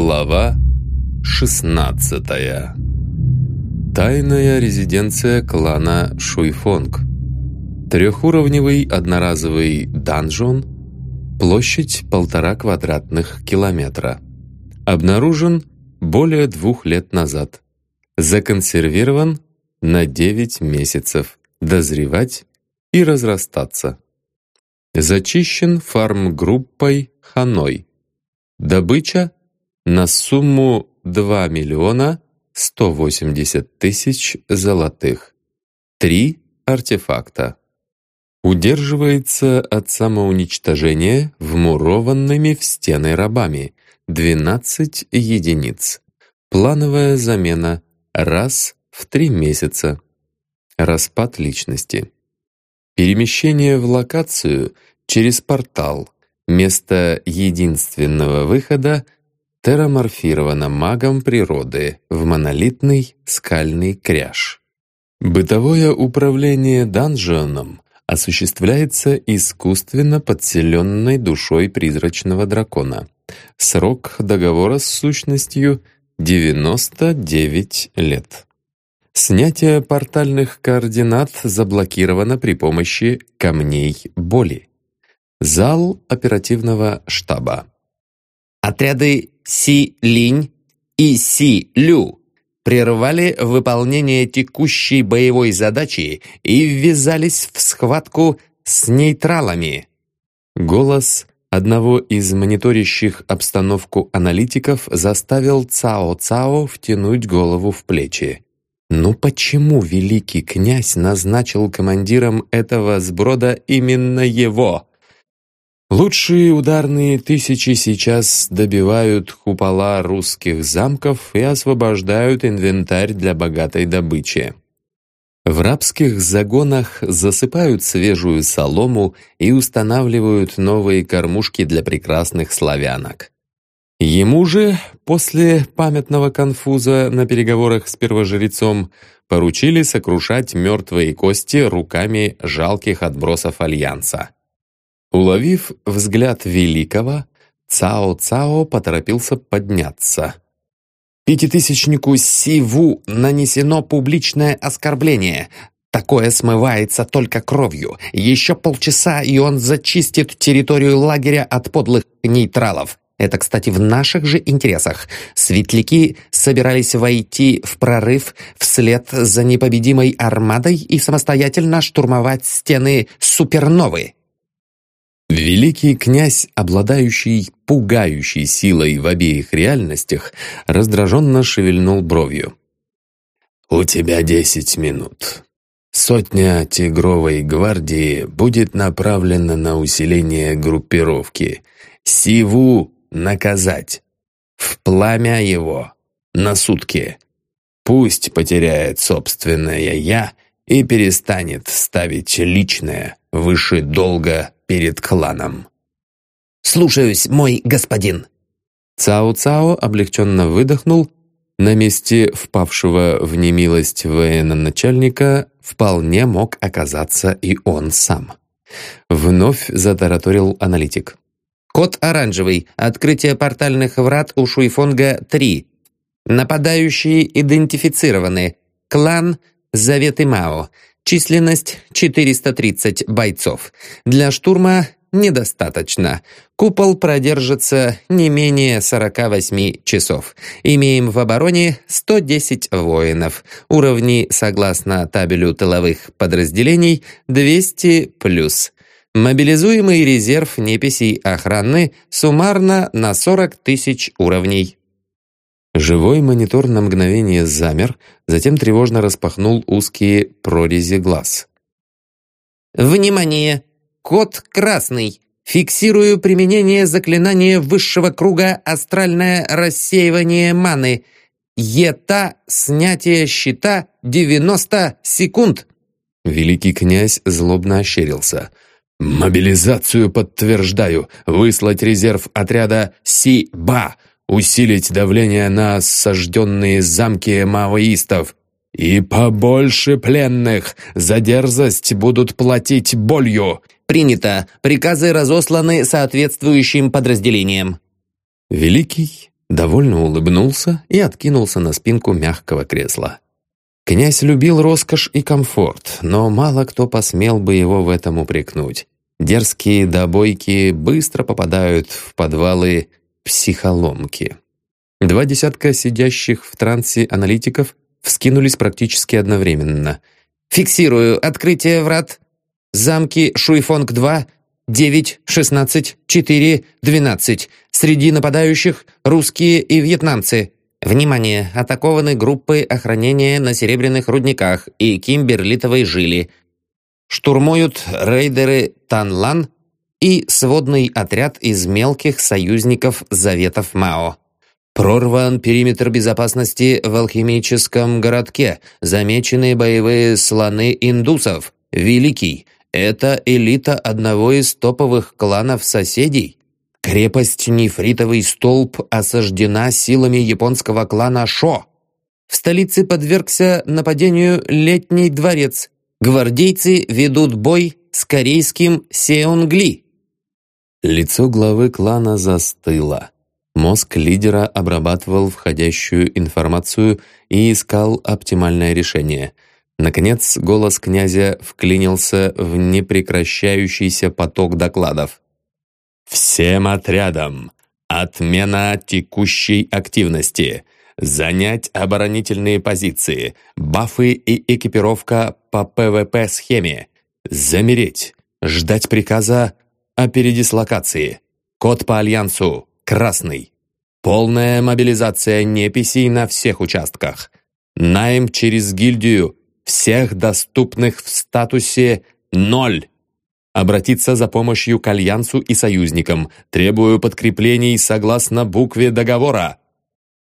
Глава 16 Тайная резиденция клана Шуйфонг. Трехуровневый одноразовый данжон Площадь полтора квадратных километра. Обнаружен более двух лет назад. Законсервирован на 9 месяцев. Дозревать и разрастаться. Зачищен фарм-группой Ханой. Добыча на сумму 2 миллиона 180 тысяч золотых. Три артефакта. Удерживается от самоуничтожения вмурованными в стены рабами 12 единиц. Плановая замена раз в три месяца. Распад личности. Перемещение в локацию через портал – Место единственного выхода терраморфировано магом природы в монолитный скальный кряж. Бытовое управление данжионом осуществляется искусственно подселенной душой призрачного дракона. Срок договора с сущностью — 99 лет. Снятие портальных координат заблокировано при помощи камней боли. Зал оперативного штаба. Отряды Си-Линь и Си-Лю прервали выполнение текущей боевой задачи и ввязались в схватку с нейтралами. Голос одного из мониторящих обстановку аналитиков заставил Цао-Цао втянуть голову в плечи. Ну почему великий князь назначил командиром этого сброда именно его? Лучшие ударные тысячи сейчас добивают купола русских замков и освобождают инвентарь для богатой добычи. В рабских загонах засыпают свежую солому и устанавливают новые кормушки для прекрасных славянок. Ему же, после памятного конфуза на переговорах с первожрецом, поручили сокрушать мертвые кости руками жалких отбросов Альянса. Уловив взгляд Великого, Цао-Цао поторопился подняться. «Пятитысячнику Сиву нанесено публичное оскорбление. Такое смывается только кровью. Еще полчаса, и он зачистит территорию лагеря от подлых нейтралов. Это, кстати, в наших же интересах. Светляки собирались войти в прорыв вслед за непобедимой армадой и самостоятельно штурмовать стены суперновы. Великий князь, обладающий пугающей силой в обеих реальностях, раздраженно шевельнул бровью. «У тебя десять минут. Сотня Тигровой гвардии будет направлена на усиление группировки. Сиву наказать. В пламя его. На сутки. Пусть потеряет собственное «я» и перестанет ставить личное выше долга перед кланом. «Слушаюсь, мой господин!» Цао-Цао облегченно выдохнул. На месте впавшего в немилость военно-начальника вполне мог оказаться и он сам. Вновь затараторил аналитик. «Код оранжевый. Открытие портальных врат у Шуйфонга-3. Нападающие идентифицированы. Клан Заветы Мао. Численность 430 бойцов. Для штурма недостаточно. Купол продержится не менее 48 часов. Имеем в обороне 110 воинов. Уровни, согласно табелю тыловых подразделений, 200+. Мобилизуемый резерв неписей охраны суммарно на 40 тысяч уровней. Живой монитор на мгновение замер, затем тревожно распахнул узкие прорези глаз. «Внимание! Код красный! Фиксирую применение заклинания высшего круга «Астральное рассеивание маны». Ета снятие щита 90 секунд!» Великий князь злобно ощерился. «Мобилизацию подтверждаю! Выслать резерв отряда Си-Ба! Усилить давление на сожженные замки маоистов. И побольше пленных за дерзость будут платить болью. Принято. Приказы разосланы соответствующим подразделениям. Великий довольно улыбнулся и откинулся на спинку мягкого кресла. Князь любил роскошь и комфорт, но мало кто посмел бы его в этом упрекнуть. Дерзкие добойки быстро попадают в подвалы психоломки. Два десятка сидящих в трансе аналитиков вскинулись практически одновременно. «Фиксирую открытие врат. Замки Шуйфонг-2, 9, 16, 4, 12. Среди нападающих русские и вьетнамцы. Внимание! Атакованы группы охранения на Серебряных рудниках и Кимберлитовой жили. Штурмуют рейдеры Танлан и сводный отряд из мелких союзников Заветов Мао. Прорван периметр безопасности в алхимическом городке. Замечены боевые слоны индусов. Великий. Это элита одного из топовых кланов соседей. Крепость Нефритовый столб осаждена силами японского клана Шо. В столице подвергся нападению Летний дворец. Гвардейцы ведут бой с корейским Сеунгли. Лицо главы клана застыло. Мозг лидера обрабатывал входящую информацию и искал оптимальное решение. Наконец, голос князя вклинился в непрекращающийся поток докладов. «Всем отрядам! Отмена текущей активности! Занять оборонительные позиции! Бафы и экипировка по ПВП-схеме! Замереть! Ждать приказа о передислокации! Код по Альянсу! Красный. Полная мобилизация неписей на всех участках. Найм через гильдию всех доступных в статусе «ноль». Обратиться за помощью к Альянсу и союзникам. Требую подкреплений согласно букве договора.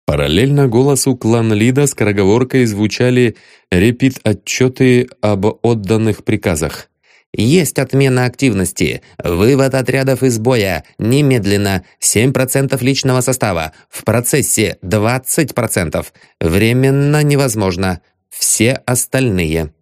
Параллельно голосу клан-лида скороговоркой звучали репит-отчеты об отданных приказах. Есть отмена активности. Вывод отрядов из боя. Немедленно. 7% личного состава. В процессе 20%. Временно невозможно. Все остальные.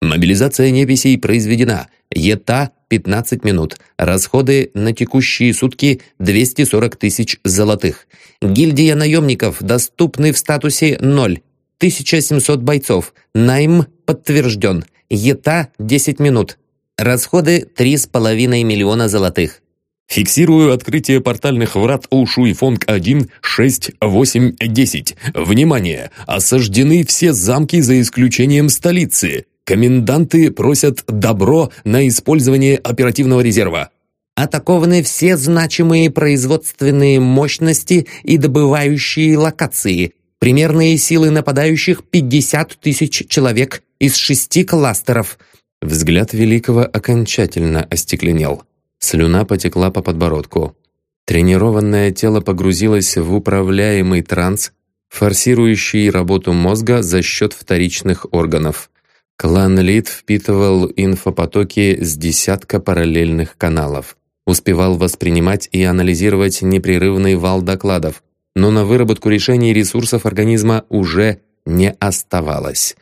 Мобилизация неписей произведена. ЕТА 15 минут. Расходы на текущие сутки 240 тысяч золотых. Гильдия наемников доступны в статусе 0. 1700 бойцов. Найм подтвержден. ЕТА 10 минут. Расходы 3,5 миллиона золотых. Фиксирую открытие портальных врат у Шуйфонг-1, 6, 8, 10. Внимание! Осаждены все замки за исключением столицы. Коменданты просят добро на использование оперативного резерва. Атакованы все значимые производственные мощности и добывающие локации. Примерные силы нападающих 50 тысяч человек из шести кластеров – Взгляд Великого окончательно остекленел. Слюна потекла по подбородку. Тренированное тело погрузилось в управляемый транс, форсирующий работу мозга за счет вторичных органов. Клан Лид впитывал инфопотоки с десятка параллельных каналов. Успевал воспринимать и анализировать непрерывный вал докладов, но на выработку решений ресурсов организма уже не оставалось.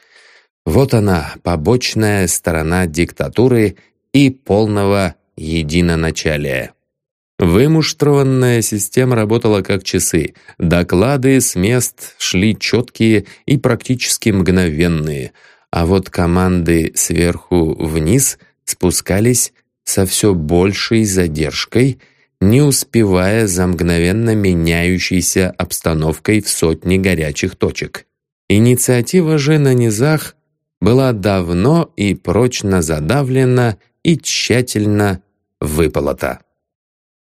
Вот она, побочная сторона диктатуры и полного единоначалия. Вымуштрованная система работала как часы. Доклады с мест шли четкие и практически мгновенные, а вот команды сверху вниз спускались со все большей задержкой, не успевая за мгновенно меняющейся обстановкой в сотни горячих точек. Инициатива же на низах была давно и прочно задавлена и тщательно выполота.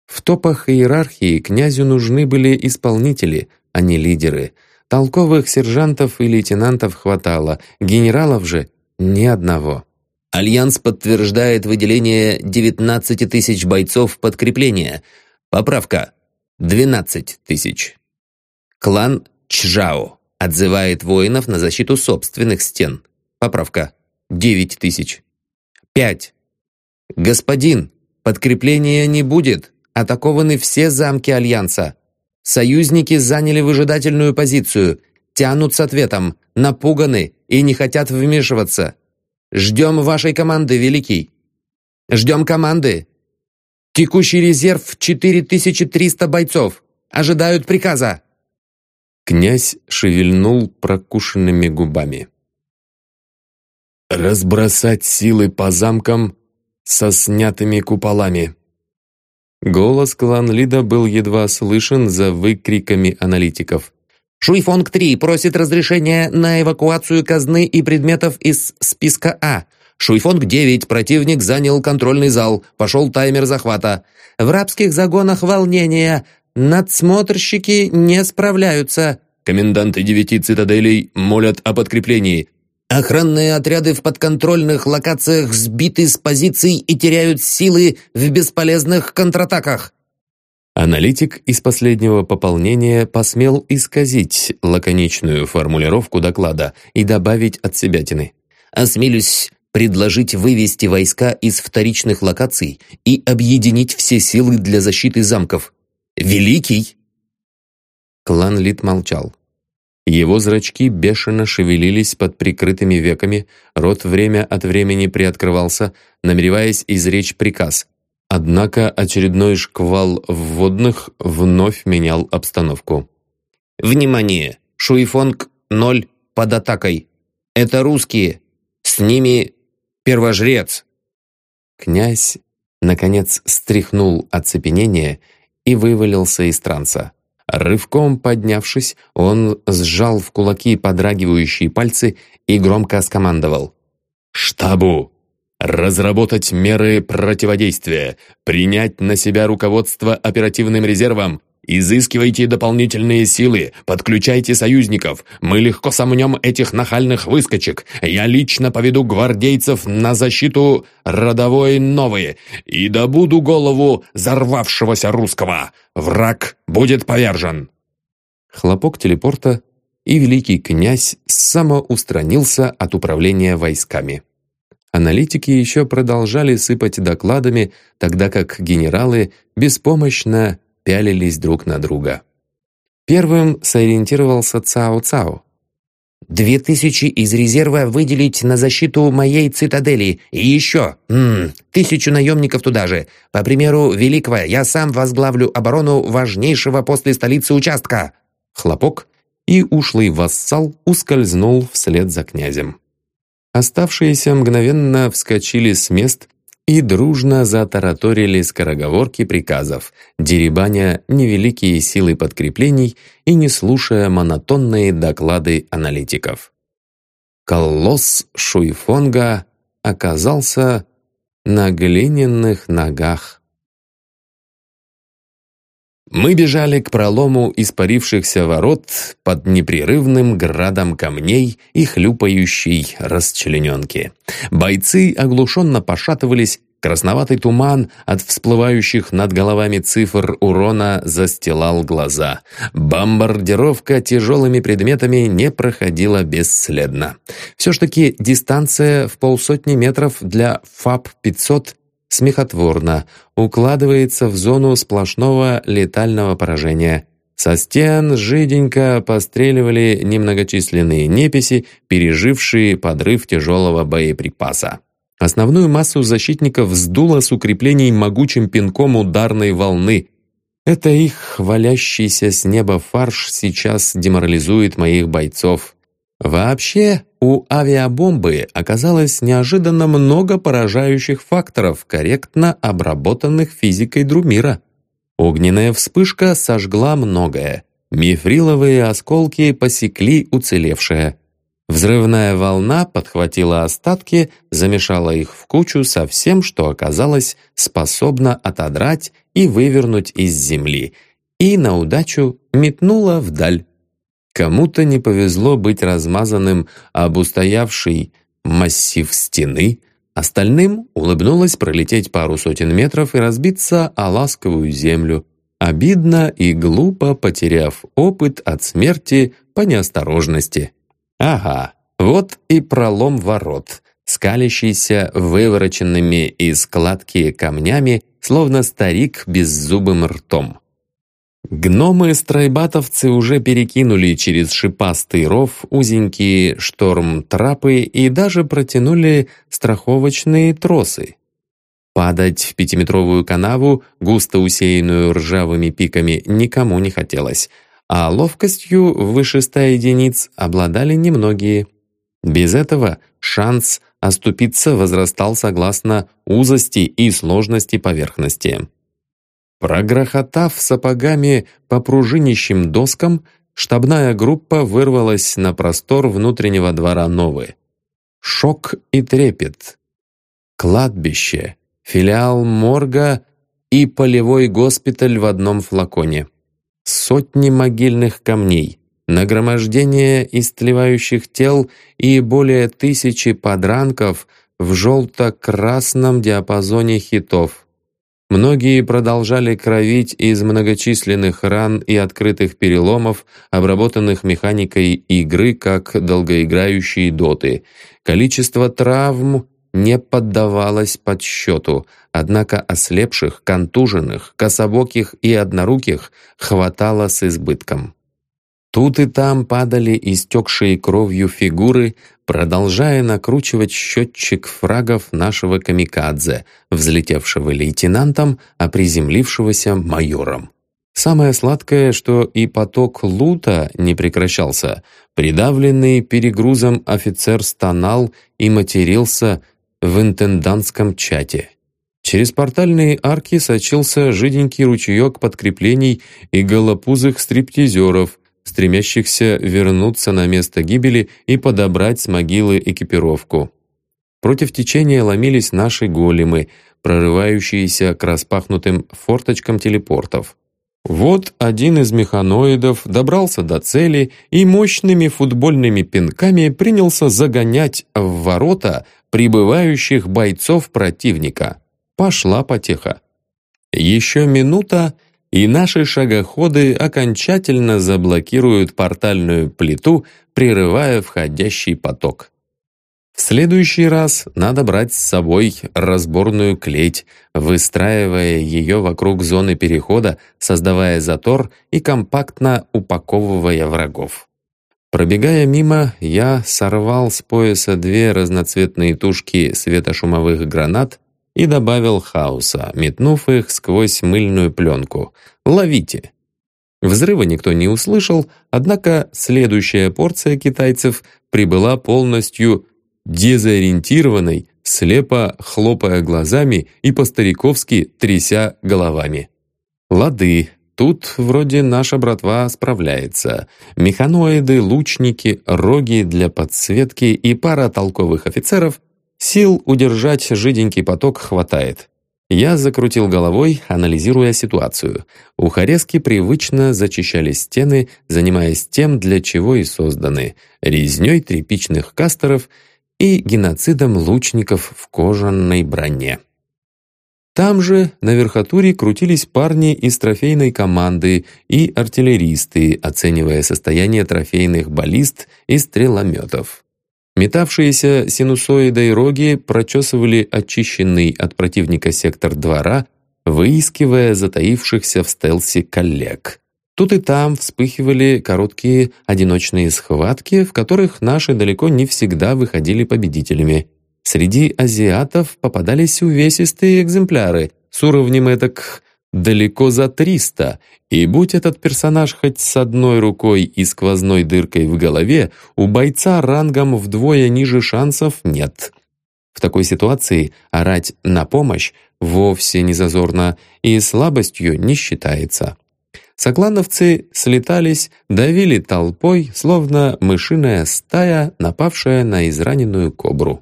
В топах иерархии князю нужны были исполнители, а не лидеры. Толковых сержантов и лейтенантов хватало, генералов же ни одного. Альянс подтверждает выделение 19 тысяч бойцов подкрепления. Поправка. 12 тысяч. Клан Чжао отзывает воинов на защиту собственных стен. Поправка. Девять тысяч. Пять. Господин, подкрепления не будет. Атакованы все замки Альянса. Союзники заняли выжидательную позицию, тянут с ответом, напуганы и не хотят вмешиваться. Ждем вашей команды, Великий. Ждем команды. Текущий резерв 4300 бойцов. Ожидают приказа. Князь шевельнул прокушенными губами. «Разбросать силы по замкам со снятыми куполами». Голос клан-лида был едва слышен за выкриками аналитиков. «Шуйфонг-3 просит разрешения на эвакуацию казны и предметов из списка А. Шуйфонг-9 противник занял контрольный зал, пошел таймер захвата. В рабских загонах волнения. Надсмотрщики не справляются». «Коменданты девяти цитаделей молят о подкреплении. Охранные отряды в подконтрольных локациях сбиты с позиций и теряют силы в бесполезных контратаках. Аналитик из последнего пополнения посмел исказить лаконичную формулировку доклада и добавить от себятины. «Осмелюсь предложить вывести войска из вторичных локаций и объединить все силы для защиты замков. Великий!» Клан Лит молчал. Его зрачки бешено шевелились под прикрытыми веками, рот время от времени приоткрывался, намереваясь изречь приказ. Однако очередной шквал вводных вновь менял обстановку. «Внимание! Шуйфонг 0 под атакой! Это русские! С ними первожрец!» Князь, наконец, стряхнул оцепенение и вывалился из транса. Рывком поднявшись, он сжал в кулаки подрагивающие пальцы и громко скомандовал. «Штабу! Разработать меры противодействия, принять на себя руководство оперативным резервом Изыскивайте дополнительные силы, подключайте союзников. Мы легко сомнем этих нахальных выскочек. Я лично поведу гвардейцев на защиту родовой новой и добуду голову взорвавшегося русского. Враг будет повержен». Хлопок телепорта, и великий князь самоустранился от управления войсками. Аналитики еще продолжали сыпать докладами, тогда как генералы беспомощно пялились друг на друга. Первым сориентировался Цао-Цао. «Две тысячи из резерва выделить на защиту моей цитадели. И еще, м -м, тысячу наемников туда же. По примеру Великого, я сам возглавлю оборону важнейшего после столицы участка». Хлопок, и ушлый вассал ускользнул вслед за князем. Оставшиеся мгновенно вскочили с мест и дружно затараторили скороговорки приказов, деребаня невеликие силы подкреплений и не слушая монотонные доклады аналитиков. Колосс Шуйфонга оказался на глиняных ногах. Мы бежали к пролому испарившихся ворот под непрерывным градом камней и хлюпающей расчлененки. Бойцы оглушенно пошатывались, красноватый туман от всплывающих над головами цифр урона застилал глаза. Бомбардировка тяжелыми предметами не проходила бесследно. Все ж таки дистанция в полсотни метров для ФАП-500 смехотворно, укладывается в зону сплошного летального поражения. Со стен жиденько постреливали немногочисленные неписи, пережившие подрыв тяжелого боеприпаса. Основную массу защитников сдуло с укреплений могучим пинком ударной волны. Это их валящийся с неба фарш сейчас деморализует моих бойцов. Вообще, у авиабомбы оказалось неожиданно много поражающих факторов, корректно обработанных физикой Друмира. Огненная вспышка сожгла многое. Мифриловые осколки посекли уцелевшее. Взрывная волна подхватила остатки, замешала их в кучу со всем, что оказалось способно отодрать и вывернуть из земли, и на удачу метнула вдаль. Кому-то не повезло быть размазанным об устоявший массив стены, остальным улыбнулось пролететь пару сотен метров и разбиться о ласковую землю, обидно и глупо потеряв опыт от смерти по неосторожности. Ага, вот и пролом ворот, скалящийся вывороченными из складки камнями, словно старик беззубым ртом. Гномы-страйбатовцы уже перекинули через шипастый ров узенькие шторм-трапы и даже протянули страховочные тросы. Падать в пятиметровую канаву, густо усеянную ржавыми пиками, никому не хотелось. а ловкостью выше ста единиц обладали немногие. Без этого шанс оступиться возрастал согласно узости и сложности поверхности. Прогрохотав сапогами по пружинищим доскам, штабная группа вырвалась на простор внутреннего двора Новы. Шок и трепет. Кладбище, филиал морга и полевой госпиталь в одном флаконе. Сотни могильных камней, нагромождение истлевающих тел и более тысячи подранков в желто-красном диапазоне хитов. Многие продолжали кровить из многочисленных ран и открытых переломов, обработанных механикой игры как долгоиграющие доты. Количество травм не поддавалось подсчету, однако ослепших, контуженных, кособоких и одноруких хватало с избытком. Тут и там падали истекшие кровью фигуры, продолжая накручивать счетчик фрагов нашего камикадзе, взлетевшего лейтенантом, а приземлившегося майором. Самое сладкое, что и поток лута не прекращался. Придавленный перегрузом офицер стонал и матерился в интендантском чате. Через портальные арки сочился жиденький ручеек подкреплений и голопузых стриптизеров, стремящихся вернуться на место гибели и подобрать с могилы экипировку. Против течения ломились наши големы, прорывающиеся к распахнутым форточкам телепортов. Вот один из механоидов добрался до цели и мощными футбольными пинками принялся загонять в ворота прибывающих бойцов противника. Пошла потеха. Еще минута, и наши шагоходы окончательно заблокируют портальную плиту, прерывая входящий поток. В следующий раз надо брать с собой разборную клеть, выстраивая ее вокруг зоны перехода, создавая затор и компактно упаковывая врагов. Пробегая мимо, я сорвал с пояса две разноцветные тушки светошумовых гранат и добавил хаоса, метнув их сквозь мыльную пленку. «Ловите!» Взрыва никто не услышал, однако следующая порция китайцев прибыла полностью дезориентированной, слепо хлопая глазами и по-стариковски тряся головами. «Лады!» Тут вроде наша братва справляется. Механоиды, лучники, роги для подсветки и пара толковых офицеров Сил удержать жиденький поток хватает. Я закрутил головой, анализируя ситуацию. У Харески привычно зачищали стены, занимаясь тем, для чего и созданы — резней тряпичных кастеров и геноцидом лучников в кожаной броне. Там же, на верхотуре, крутились парни из трофейной команды и артиллеристы, оценивая состояние трофейных баллист и стрелометов. Метавшиеся синусоидой роги прочесывали очищенный от противника сектор двора, выискивая затаившихся в стелсе коллег. Тут и там вспыхивали короткие одиночные схватки, в которых наши далеко не всегда выходили победителями. Среди азиатов попадались увесистые экземпляры с уровнем этак далеко за 300, и будь этот персонаж хоть с одной рукой и сквозной дыркой в голове, у бойца рангом вдвое ниже шансов нет. В такой ситуации орать «на помощь» вовсе не зазорно и слабостью не считается. Соклановцы слетались, давили толпой, словно мышиная стая, напавшая на израненную кобру.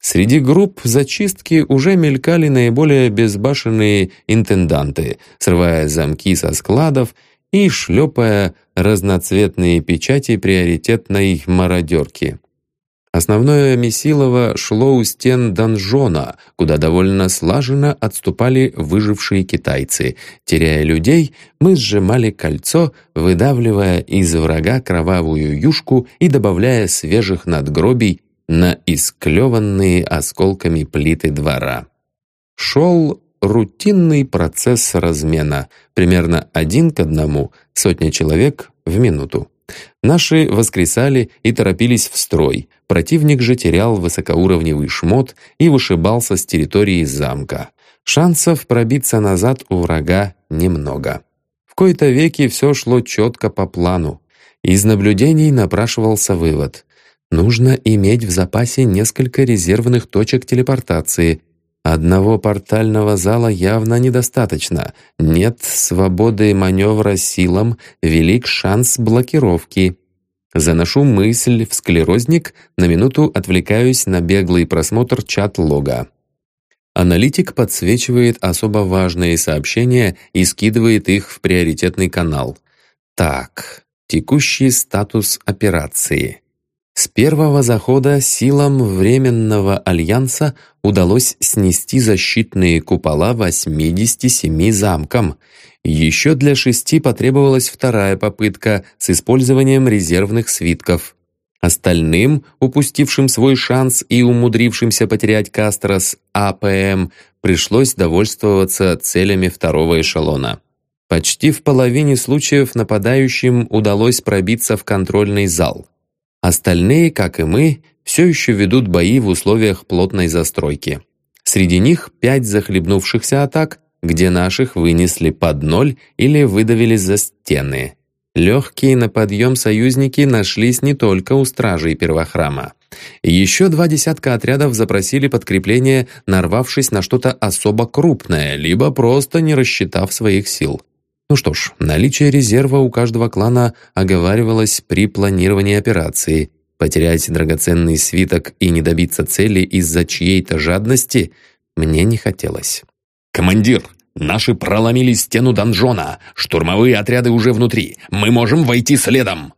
Среди групп зачистки уже мелькали наиболее безбашенные интенданты, срывая замки со складов и шлепая разноцветные печати приоритетной мародерки. Основное Месилово шло у стен донжона, куда довольно слаженно отступали выжившие китайцы. Теряя людей, мы сжимали кольцо, выдавливая из врага кровавую юшку и добавляя свежих надгробий на исклеванные осколками плиты двора. Шел рутинный процесс размена, примерно один к одному, сотня человек в минуту. Наши воскресали и торопились в строй, противник же терял высокоуровневый шмот и вышибался с территории замка. Шансов пробиться назад у врага немного кои-то веки все шло четко по плану. Из наблюдений напрашивался вывод. Нужно иметь в запасе несколько резервных точек телепортации. Одного портального зала явно недостаточно. Нет свободы маневра силам, велик шанс блокировки. Заношу мысль в склерозник, на минуту отвлекаюсь на беглый просмотр чат-лога. Аналитик подсвечивает особо важные сообщения и скидывает их в приоритетный канал. Так, текущий статус операции. С первого захода силам Временного Альянса удалось снести защитные купола 87 замкам. Еще для шести потребовалась вторая попытка с использованием резервных свитков. Остальным, упустившим свой шанс и умудрившимся потерять кастера с АПМ, пришлось довольствоваться целями второго эшелона. Почти в половине случаев нападающим удалось пробиться в контрольный зал – Остальные, как и мы, все еще ведут бои в условиях плотной застройки. Среди них пять захлебнувшихся атак, где наших вынесли под ноль или выдавили за стены. Легкие на подъем союзники нашлись не только у стражей первохрама. Еще два десятка отрядов запросили подкрепление, нарвавшись на что-то особо крупное, либо просто не рассчитав своих сил. Ну что ж, наличие резерва у каждого клана оговаривалось при планировании операции. Потерять драгоценный свиток и не добиться цели из-за чьей-то жадности мне не хотелось. «Командир, наши проломили стену донжона. Штурмовые отряды уже внутри. Мы можем войти следом!»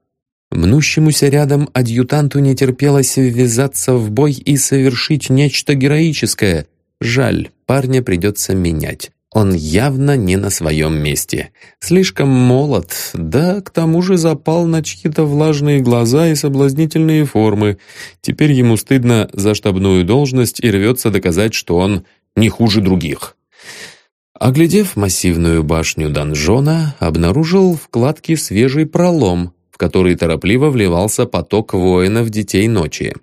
Мнущемуся рядом адъютанту не терпелось ввязаться в бой и совершить нечто героическое. Жаль, парня придется менять. Он явно не на своем месте. Слишком молод, да к тому же запал на чьи-то влажные глаза и соблазнительные формы. Теперь ему стыдно за штабную должность и рвется доказать, что он не хуже других. Оглядев массивную башню донжона, обнаружил вкладки свежий пролом, в который торопливо вливался поток воинов Детей Ночи.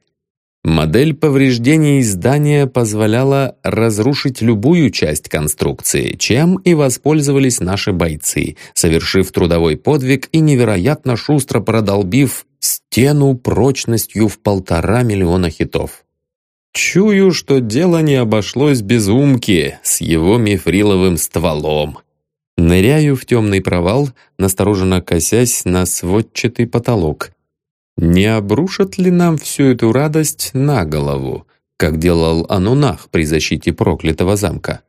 Модель повреждений здания позволяла разрушить любую часть конструкции, чем и воспользовались наши бойцы, совершив трудовой подвиг и невероятно шустро продолбив стену прочностью в полтора миллиона хитов. Чую, что дело не обошлось без умки с его мифриловым стволом. Ныряю в темный провал, настороженно косясь на сводчатый потолок. Не обрушат ли нам всю эту радость на голову, как делал Анунах при защите проклятого замка?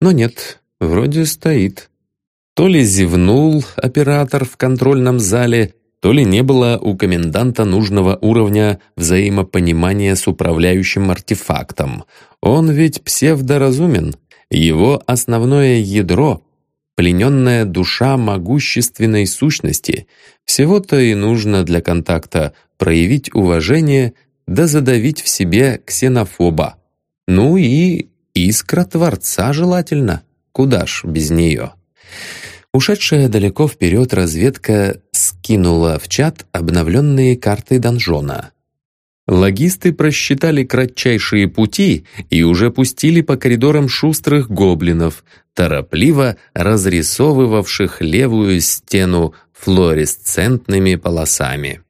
Но нет, вроде стоит. То ли зевнул оператор в контрольном зале, то ли не было у коменданта нужного уровня взаимопонимания с управляющим артефактом. Он ведь псевдоразумен. Его основное ядро плененная душа могущественной сущности. Всего-то и нужно для контакта проявить уважение да задавить в себе ксенофоба. Ну и искра Творца желательно. Куда ж без нее? Ушедшая далеко вперед разведка скинула в чат обновленные карты донжона. Логисты просчитали кратчайшие пути и уже пустили по коридорам шустрых гоблинов, торопливо разрисовывавших левую стену флуоресцентными полосами.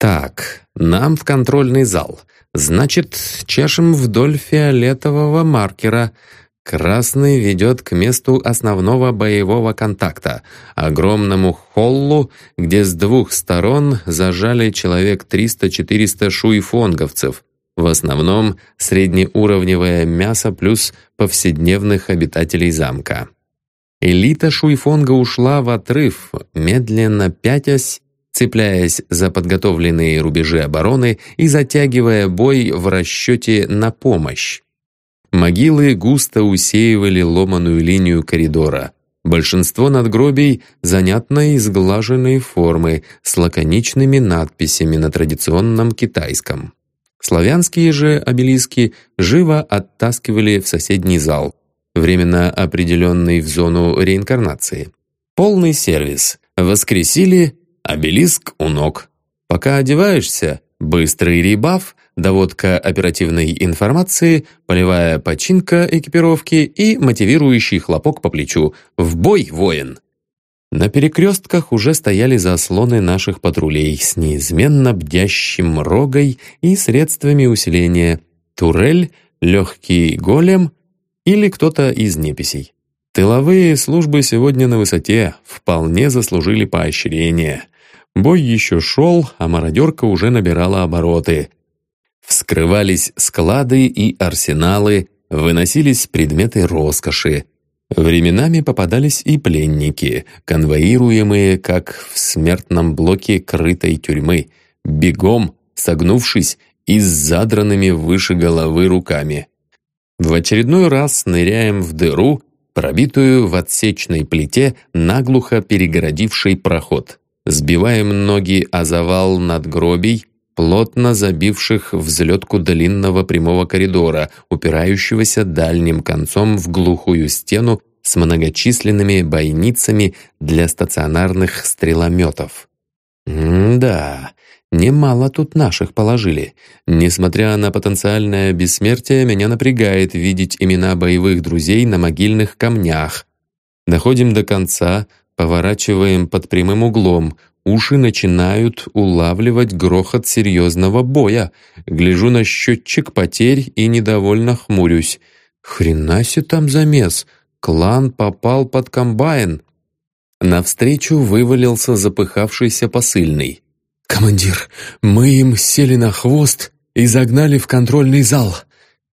«Так, нам в контрольный зал. Значит, чешем вдоль фиолетового маркера. Красный ведет к месту основного боевого контакта, огромному холлу, где с двух сторон зажали человек 300-400 шуйфонговцев, в основном среднеуровневое мясо плюс повседневных обитателей замка. Элита Шуйфонга ушла в отрыв, медленно пятясь, цепляясь за подготовленные рубежи обороны и затягивая бой в расчете на помощь. Могилы густо усеивали ломаную линию коридора. Большинство надгробий занятной изглаженной формы с лаконичными надписями на традиционном китайском. Славянские же обелиски живо оттаскивали в соседний зал, временно определенный в зону реинкарнации. Полный сервис. Воскресили, обелиск у ног. Пока одеваешься, быстрый ребаф, доводка оперативной информации, полевая починка экипировки и мотивирующий хлопок по плечу. В бой, воин! На перекрестках уже стояли заслоны наших патрулей с неизменно бдящим рогой и средствами усиления. Турель, легкий голем или кто-то из неписей. Тыловые службы сегодня на высоте, вполне заслужили поощрение. Бой еще шел, а мародерка уже набирала обороты. Вскрывались склады и арсеналы, выносились предметы роскоши, Временами попадались и пленники, конвоируемые, как в смертном блоке крытой тюрьмы, бегом, согнувшись и с задранными выше головы руками. В очередной раз ныряем в дыру, пробитую в отсечной плите, наглухо перегородившей проход. Сбиваем ноги о завал надгробий, плотно забивших взлетку длинного прямого коридора, упирающегося дальним концом в глухую стену с многочисленными бойницами для стационарных стрелометов. М-да, немало тут наших положили. Несмотря на потенциальное бессмертие, меня напрягает видеть имена боевых друзей на могильных камнях. Доходим до конца, поворачиваем под прямым углом — Уши начинают улавливать грохот серьезного боя. Гляжу на счетчик потерь и недовольно хмурюсь. Хрена себе там замес. Клан попал под комбайн. Навстречу вывалился запыхавшийся посыльный. «Командир, мы им сели на хвост и загнали в контрольный зал».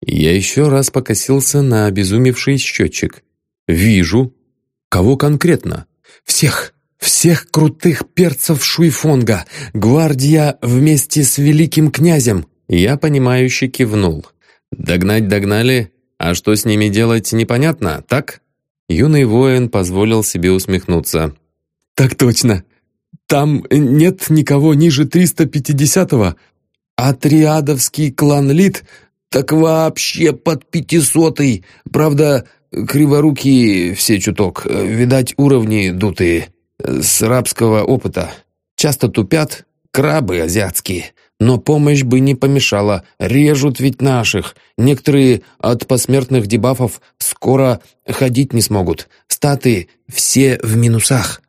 Я еще раз покосился на обезумевший счетчик. «Вижу. Кого конкретно?» «Всех. Всех крутых перцев Шуйфонга, гвардия вместе с великим князем!» Я, понимающе кивнул. «Догнать догнали, а что с ними делать непонятно, так?» Юный воин позволил себе усмехнуться. «Так точно. Там нет никого ниже 350-го, а триадовский клан Лид так вообще под пятисотый. Правда, криворукие все чуток, видать, уровни дутые» с рабского опыта. Часто тупят крабы азиатские, но помощь бы не помешала. Режут ведь наших. Некоторые от посмертных дебафов скоро ходить не смогут. Статы все в минусах.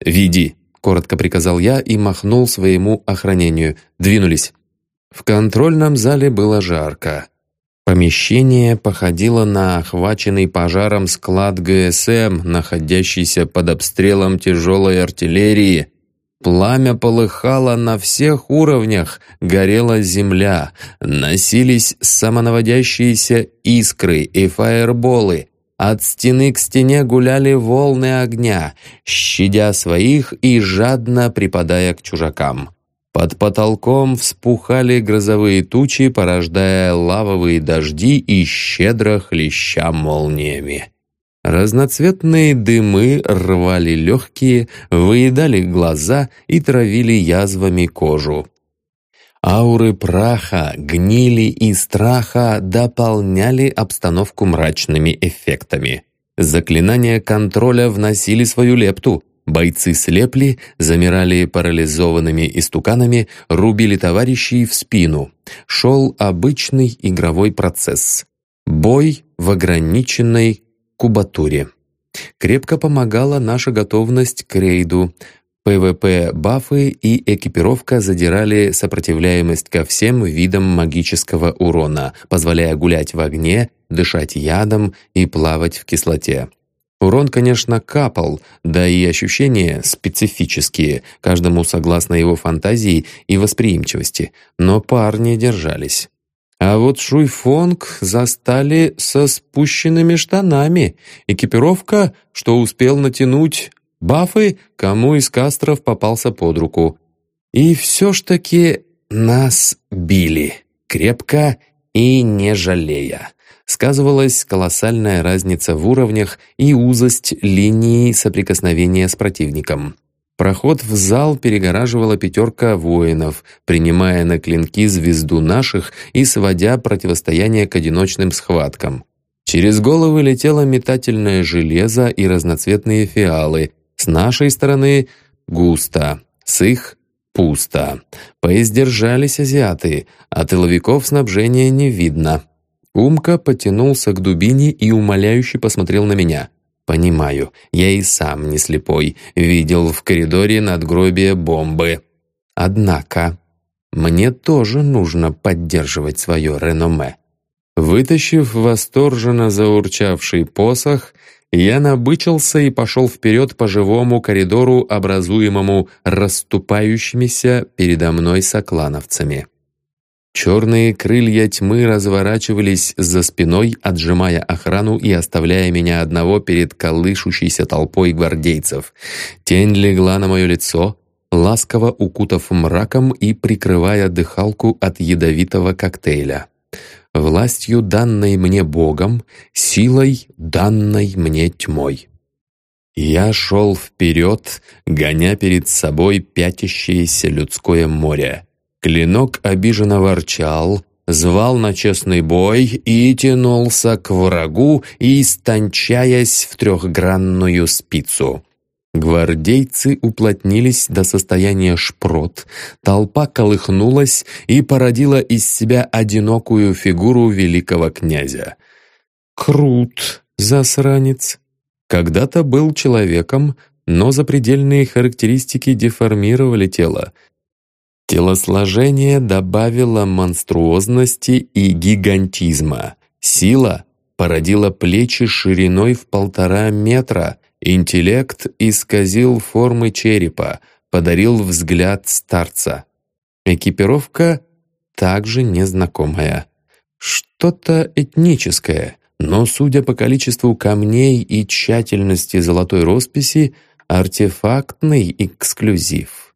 «Веди», — коротко приказал я и махнул своему охранению. Двинулись. В контрольном зале было жарко. Помещение походило на охваченный пожаром склад ГСМ, находящийся под обстрелом тяжелой артиллерии. Пламя полыхало на всех уровнях, горела земля, носились самонаводящиеся искры и фаерболы. От стены к стене гуляли волны огня, щадя своих и жадно припадая к чужакам. Под потолком вспухали грозовые тучи, порождая лавовые дожди и щедро хлеща молниями. Разноцветные дымы рвали легкие, выедали глаза и травили язвами кожу. Ауры праха, гнили и страха дополняли обстановку мрачными эффектами. Заклинания контроля вносили свою лепту, Бойцы слепли, замирали парализованными истуканами, рубили товарищей в спину. Шел обычный игровой процесс. Бой в ограниченной кубатуре. Крепко помогала наша готовность к рейду. ПВП-бафы и экипировка задирали сопротивляемость ко всем видам магического урона, позволяя гулять в огне, дышать ядом и плавать в кислоте. Урон, конечно, капал, да и ощущения специфические, каждому согласно его фантазии и восприимчивости, но парни держались. А вот Шуйфонг застали со спущенными штанами. Экипировка, что успел натянуть, бафы, кому из кастров попался под руку. И все ж таки нас били, крепко и не жалея сказывалась колоссальная разница в уровнях и узость линии соприкосновения с противником. Проход в зал перегораживала пятерка воинов, принимая на клинки звезду наших и сводя противостояние к одиночным схваткам. Через головы летело метательное железо и разноцветные фиалы. С нашей стороны — густо, с их — пусто. Поиздержались азиаты, а тыловиков снабжения не видно. Умка потянулся к дубине и умоляюще посмотрел на меня. Понимаю, я и сам не слепой, видел в коридоре надгробие бомбы. Однако, мне тоже нужно поддерживать свое реноме. Вытащив восторженно заурчавший посох, я набычился и пошел вперед по живому коридору, образуемому расступающимися передо мной соклановцами. Черные крылья тьмы разворачивались за спиной, отжимая охрану и оставляя меня одного перед колышущейся толпой гвардейцев. Тень легла на мое лицо, ласково укутав мраком и прикрывая дыхалку от ядовитого коктейля властью, данной мне Богом, силой, данной мне тьмой. Я шел вперед, гоня перед собой пятящееся людское море. Клинок обиженно ворчал, звал на честный бой и тянулся к врагу, истончаясь в трехгранную спицу. Гвардейцы уплотнились до состояния шпрот, толпа колыхнулась и породила из себя одинокую фигуру великого князя. Крут, засранец. Когда-то был человеком, но запредельные характеристики деформировали тело. Телосложение добавило монструозности и гигантизма. Сила породила плечи шириной в полтора метра — Интеллект исказил формы черепа, подарил взгляд старца. Экипировка также незнакомая. Что-то этническое, но, судя по количеству камней и тщательности золотой росписи, артефактный эксклюзив.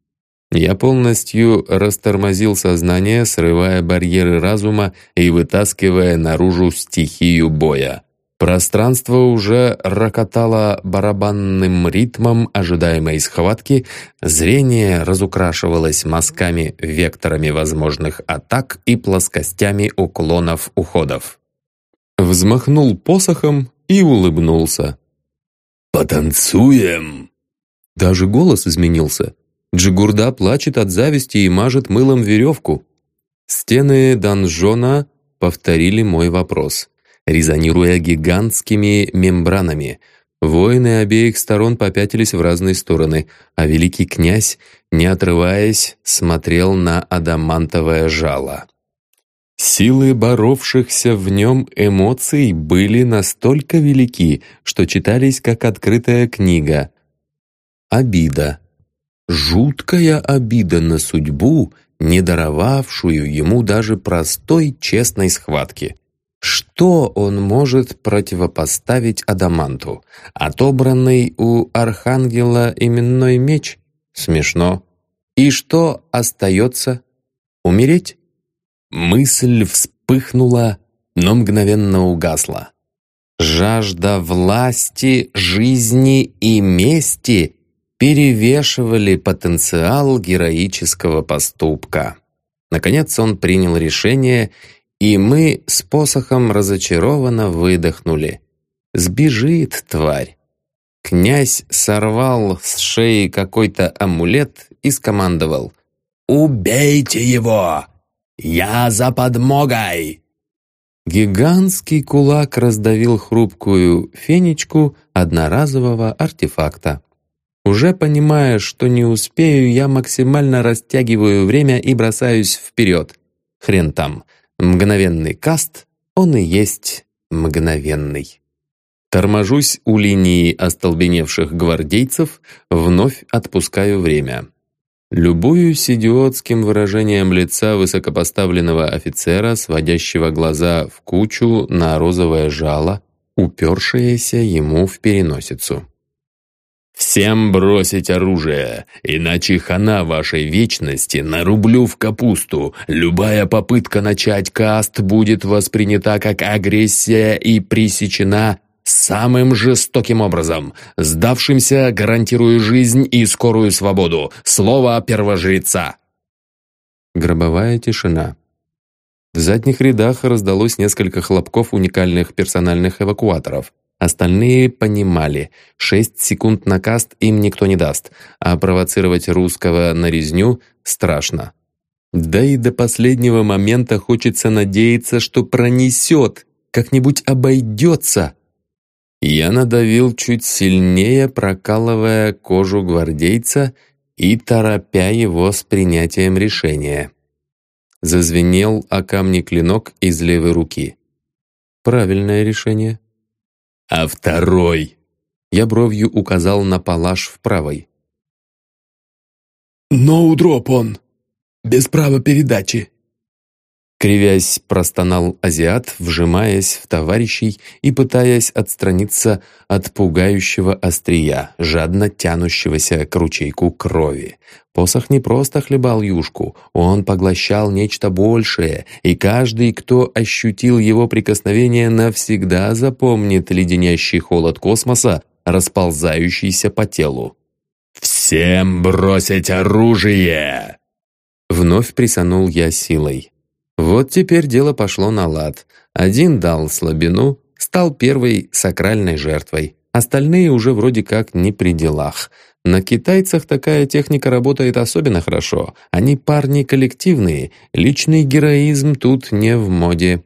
Я полностью растормозил сознание, срывая барьеры разума и вытаскивая наружу стихию боя. Пространство уже рокотало барабанным ритмом ожидаемой схватки, зрение разукрашивалось мазками, векторами возможных атак и плоскостями уклонов уходов. Взмахнул посохом и улыбнулся. «Потанцуем!» Даже голос изменился. Джигурда плачет от зависти и мажет мылом веревку. Стены донжона повторили мой вопрос резонируя гигантскими мембранами. Воины обеих сторон попятились в разные стороны, а великий князь, не отрываясь, смотрел на адамантовое жало. Силы боровшихся в нем эмоций были настолько велики, что читались как открытая книга. Обида. Жуткая обида на судьбу, не даровавшую ему даже простой честной схватки. Что он может противопоставить Адаманту? Отобранный у Архангела именной меч? Смешно. И что остается? Умереть? Мысль вспыхнула, но мгновенно угасла. Жажда власти, жизни и мести перевешивали потенциал героического поступка. Наконец он принял решение и мы с посохом разочарованно выдохнули. «Сбежит, тварь!» Князь сорвал с шеи какой-то амулет и скомандовал. «Убейте его! Я за подмогой!» Гигантский кулак раздавил хрупкую фенечку одноразового артефакта. Уже понимая, что не успею, я максимально растягиваю время и бросаюсь вперед. Хрен там. Мгновенный каст, он и есть мгновенный. Торможусь у линии остолбеневших гвардейцев, вновь отпускаю время. Любуюсь идиотским выражением лица высокопоставленного офицера, сводящего глаза в кучу на розовое жало, упершееся ему в переносицу. «Всем бросить оружие, иначе хана вашей вечности нарублю в капусту. Любая попытка начать каст будет воспринята как агрессия и пресечена самым жестоким образом. Сдавшимся гарантирую жизнь и скорую свободу. Слово первожреца». Гробовая тишина. В задних рядах раздалось несколько хлопков уникальных персональных эвакуаторов. Остальные понимали, шесть секунд на каст им никто не даст, а провоцировать русского на резню страшно. Да и до последнего момента хочется надеяться, что пронесет, как-нибудь обойдется. Я надавил чуть сильнее, прокалывая кожу гвардейца и торопя его с принятием решения. Зазвенел о камни клинок из левой руки. Правильное решение. «А второй?» Я бровью указал на палаш в правой. «Ноудроп он! Без права передачи!» Кривясь, простонал азиат, вжимаясь в товарищей и пытаясь отстраниться от пугающего острия, жадно тянущегося к ручейку крови. Посох не просто хлебал юшку, он поглощал нечто большее, и каждый, кто ощутил его прикосновение, навсегда запомнит леденящий холод космоса, расползающийся по телу. «Всем бросить оружие!» Вновь присанул я силой. Вот теперь дело пошло на лад. Один дал слабину, стал первой сакральной жертвой. Остальные уже вроде как не при делах. На китайцах такая техника работает особенно хорошо. Они парни коллективные, личный героизм тут не в моде.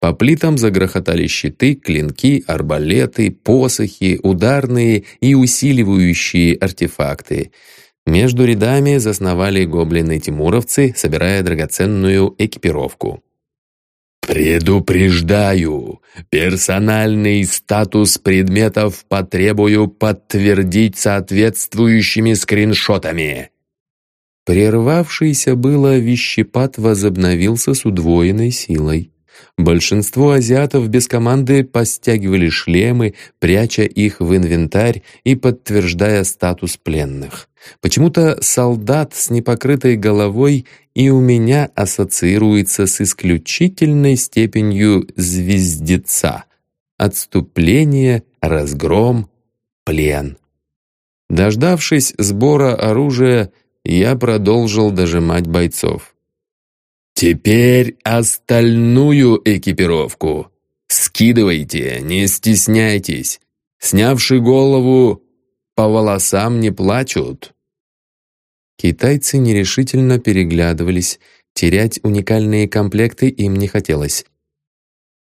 По плитам загрохотали щиты, клинки, арбалеты, посохи, ударные и усиливающие артефакты — между рядами засновали гоблины-тимуровцы, собирая драгоценную экипировку. «Предупреждаю! Персональный статус предметов потребую подтвердить соответствующими скриншотами!» Прервавшийся было вещепад возобновился с удвоенной силой. Большинство азиатов без команды постягивали шлемы, пряча их в инвентарь и подтверждая статус пленных. Почему-то солдат с непокрытой головой и у меня ассоциируется с исключительной степенью звездеца. Отступление, разгром, плен. Дождавшись сбора оружия, я продолжил дожимать бойцов. «Теперь остальную экипировку. Скидывайте, не стесняйтесь. Снявши голову, по волосам не плачут». Китайцы нерешительно переглядывались, терять уникальные комплекты им не хотелось.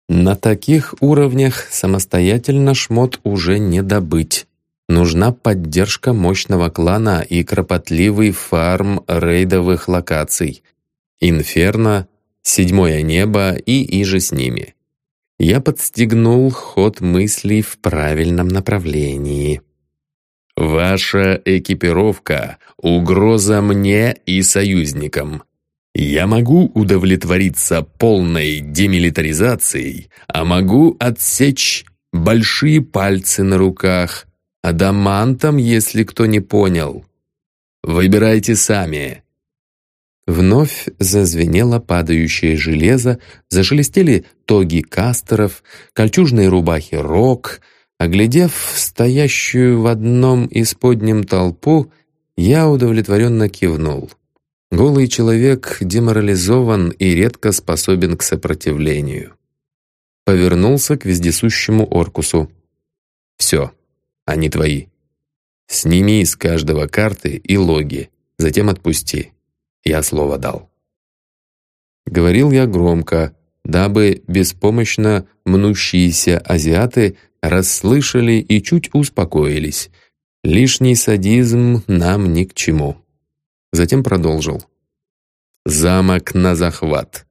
На таких уровнях самостоятельно шмот уже не добыть. Нужна поддержка мощного клана и кропотливый фарм рейдовых локаций. Инферно, Седьмое небо и иже с ними. Я подстегнул ход мыслей в правильном направлении. Ваша экипировка — угроза мне и союзникам. Я могу удовлетвориться полной демилитаризацией, а могу отсечь большие пальцы на руках, адамантом, если кто не понял. Выбирайте сами. Вновь зазвенело падающее железо, зашелестели тоги кастеров, кольчужные рубахи рок — Оглядев стоящую в одном из подним толпу, я удовлетворенно кивнул. Голый человек деморализован и редко способен к сопротивлению. Повернулся к вездесущему Оркусу. «Все, они твои. Сними из каждого карты и логи, затем отпусти. Я слово дал». Говорил я громко, дабы беспомощно мнущиеся азиаты расслышали и чуть успокоились. Лишний садизм нам ни к чему. Затем продолжил. «Замок на захват.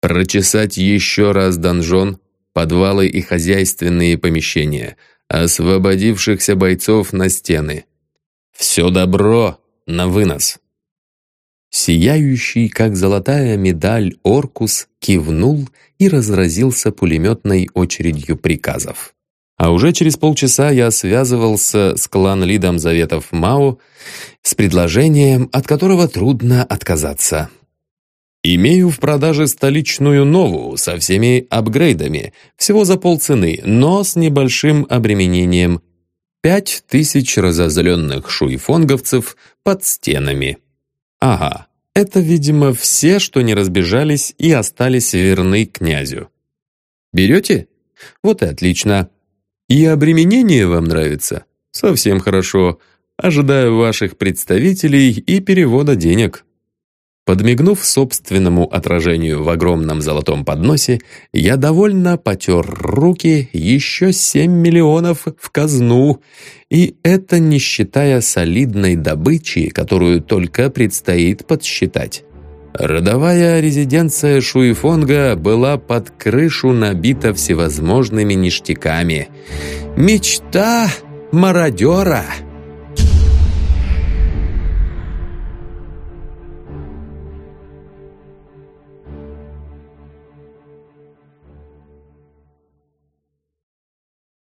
Прочесать еще раз донжон, подвалы и хозяйственные помещения, освободившихся бойцов на стены. Все добро на вынос». Сияющий, как золотая медаль, Оркус кивнул и разразился пулеметной очередью приказов. А уже через полчаса я связывался с клан-лидом Заветов Мао с предложением, от которого трудно отказаться. Имею в продаже столичную новую со всеми апгрейдами, всего за полцены, но с небольшим обременением. Пять тысяч разозленных шуйфонговцев под стенами. Ага, это, видимо, все, что не разбежались и остались верны князю. Берете? Вот и отлично. И обременение вам нравится? Совсем хорошо. Ожидаю ваших представителей и перевода денег. Подмигнув собственному отражению в огромном золотом подносе, я довольно потер руки еще 7 миллионов в казну, и это не считая солидной добычи, которую только предстоит подсчитать. Родовая резиденция Шуифонга была под крышу набита всевозможными ништяками. Мечта мародера!